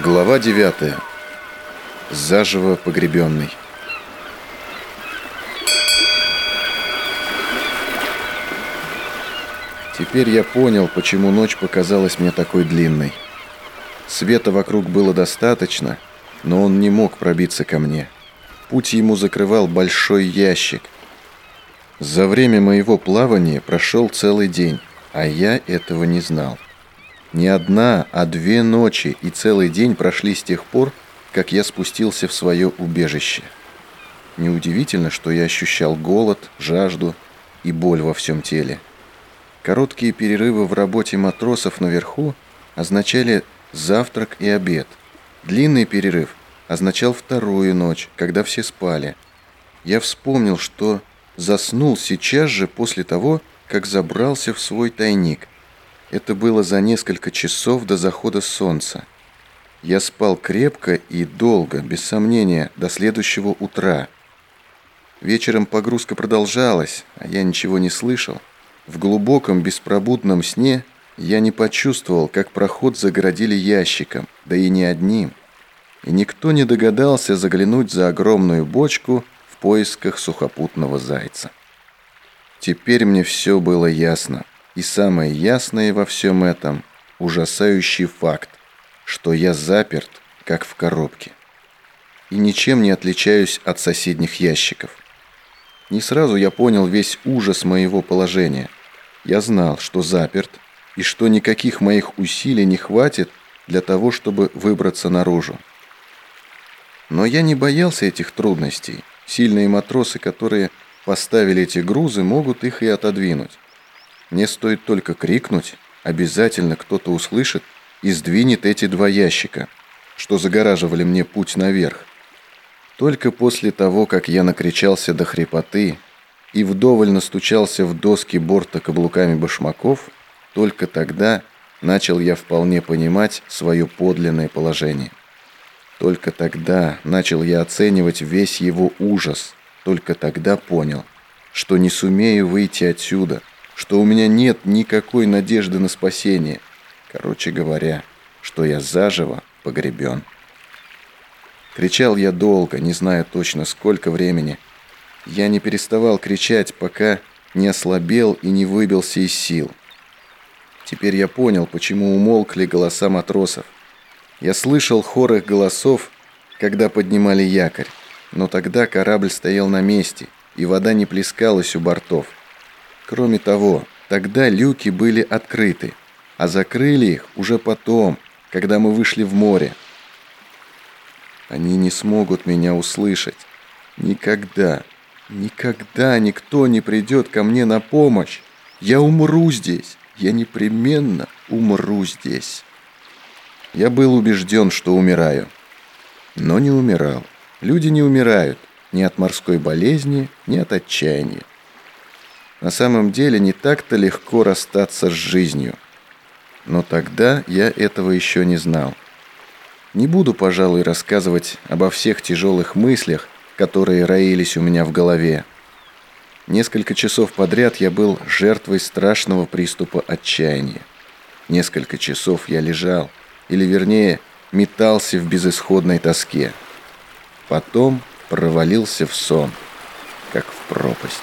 Глава 9. Заживо погребенный. Теперь я понял, почему ночь показалась мне такой длинной. Света вокруг было достаточно, но он не мог пробиться ко мне. Путь ему закрывал большой ящик. За время моего плавания прошел целый день, а я этого не знал. Не одна, а две ночи и целый день прошли с тех пор, как я спустился в свое убежище. Неудивительно, что я ощущал голод, жажду и боль во всем теле. Короткие перерывы в работе матросов наверху означали завтрак и обед. Длинный перерыв означал вторую ночь, когда все спали. Я вспомнил, что заснул сейчас же после того, как забрался в свой тайник – это было за несколько часов до захода солнца. Я спал крепко и долго, без сомнения, до следующего утра. Вечером погрузка продолжалась, а я ничего не слышал. В глубоком беспробудном сне я не почувствовал, как проход загородили ящиком, да и не одним. И никто не догадался заглянуть за огромную бочку в поисках сухопутного зайца. Теперь мне все было ясно. И самое ясное во всем этом – ужасающий факт, что я заперт, как в коробке. И ничем не отличаюсь от соседних ящиков. Не сразу я понял весь ужас моего положения. Я знал, что заперт, и что никаких моих усилий не хватит для того, чтобы выбраться наружу. Но я не боялся этих трудностей. Сильные матросы, которые поставили эти грузы, могут их и отодвинуть. Мне стоит только крикнуть, обязательно кто-то услышит и сдвинет эти два ящика, что загораживали мне путь наверх. Только после того, как я накричался до хрипоты и вдоволь настучался в доски борта каблуками башмаков, только тогда начал я вполне понимать свое подлинное положение. Только тогда начал я оценивать весь его ужас. Только тогда понял, что не сумею выйти отсюда – что у меня нет никакой надежды на спасение. Короче говоря, что я заживо погребен. Кричал я долго, не зная точно сколько времени. Я не переставал кричать, пока не ослабел и не выбился из сил. Теперь я понял, почему умолкли голоса матросов. Я слышал хор их голосов, когда поднимали якорь, но тогда корабль стоял на месте, и вода не плескалась у бортов. Кроме того, тогда люки были открыты, а закрыли их уже потом, когда мы вышли в море. Они не смогут меня услышать. Никогда, никогда никто не придет ко мне на помощь. Я умру здесь. Я непременно умру здесь. Я был убежден, что умираю. Но не умирал. Люди не умирают ни от морской болезни, ни от отчаяния. На самом деле не так-то легко расстаться с жизнью. Но тогда я этого еще не знал. Не буду, пожалуй, рассказывать обо всех тяжелых мыслях, которые роились у меня в голове. Несколько часов подряд я был жертвой страшного приступа отчаяния. Несколько часов я лежал, или вернее, метался в безысходной тоске. Потом провалился в сон, как в пропасть.